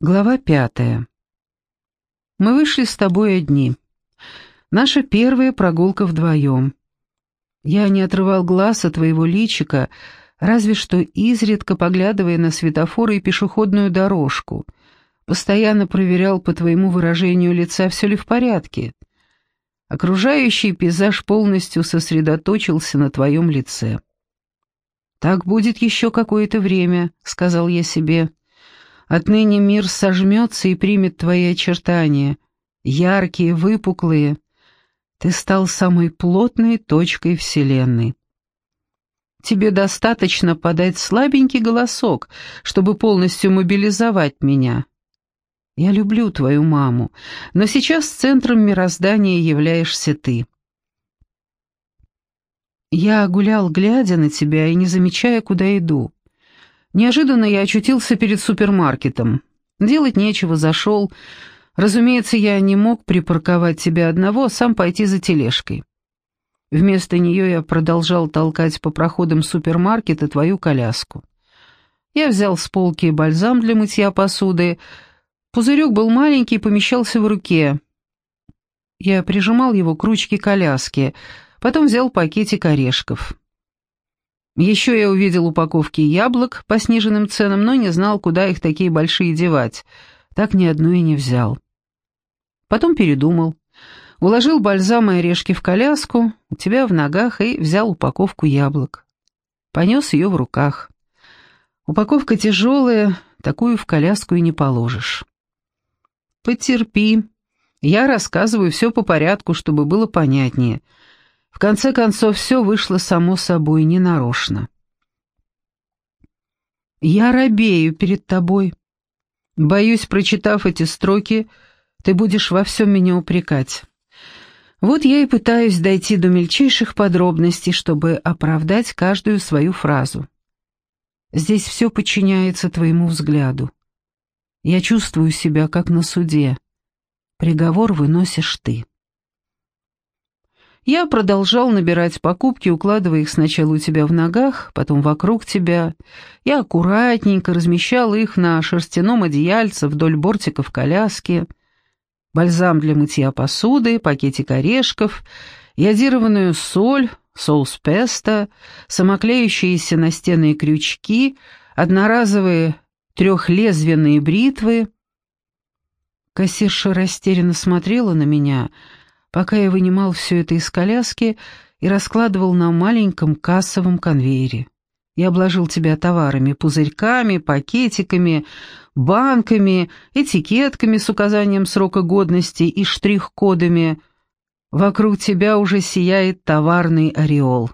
Глава пятая. Мы вышли с тобой одни. Наша первая прогулка вдвоем. Я не отрывал глаз от твоего личика, разве что изредка поглядывая на светофоры и пешеходную дорожку. Постоянно проверял по твоему выражению лица, все ли в порядке. Окружающий пейзаж полностью сосредоточился на твоем лице. «Так будет еще какое-то время», — сказал я себе, — Отныне мир сожмется и примет твои очертания, яркие, выпуклые. Ты стал самой плотной точкой Вселенной. Тебе достаточно подать слабенький голосок, чтобы полностью мобилизовать меня. Я люблю твою маму, но сейчас центром мироздания являешься ты. Я гулял, глядя на тебя и не замечая, куда иду. Неожиданно я очутился перед супермаркетом. Делать нечего, зашел. Разумеется, я не мог припарковать тебя одного, а сам пойти за тележкой. Вместо нее я продолжал толкать по проходам супермаркета твою коляску. Я взял с полки бальзам для мытья посуды. Пузырек был маленький, помещался в руке. Я прижимал его к ручке коляски, потом взял пакетик орешков. Еще я увидел упаковки яблок по сниженным ценам, но не знал, куда их такие большие девать. Так ни одну и не взял. Потом передумал. Уложил бальзам и орешки в коляску, у тебя в ногах, и взял упаковку яблок. Понес ее в руках. Упаковка тяжелая, такую в коляску и не положишь. Потерпи. Я рассказываю все по порядку, чтобы было понятнее — в конце концов, все вышло само собой, ненарочно. «Я робею перед тобой. Боюсь, прочитав эти строки, ты будешь во всем меня упрекать. Вот я и пытаюсь дойти до мельчайших подробностей, чтобы оправдать каждую свою фразу. Здесь все подчиняется твоему взгляду. Я чувствую себя как на суде. Приговор выносишь ты». Я продолжал набирать покупки, укладывая их сначала у тебя в ногах, потом вокруг тебя. Я аккуратненько размещал их на шерстяном одеяльце вдоль бортиков коляски. Бальзам для мытья посуды, пакетик орешков, йодированную соль, соус песто, самоклеющиеся настенные крючки, одноразовые трехлезвенные бритвы. Кассирша растерянно смотрела на меня — пока я вынимал все это из коляски и раскладывал на маленьком кассовом конвейере. Я обложил тебя товарами, пузырьками, пакетиками, банками, этикетками с указанием срока годности и штрих-кодами. Вокруг тебя уже сияет товарный ореол.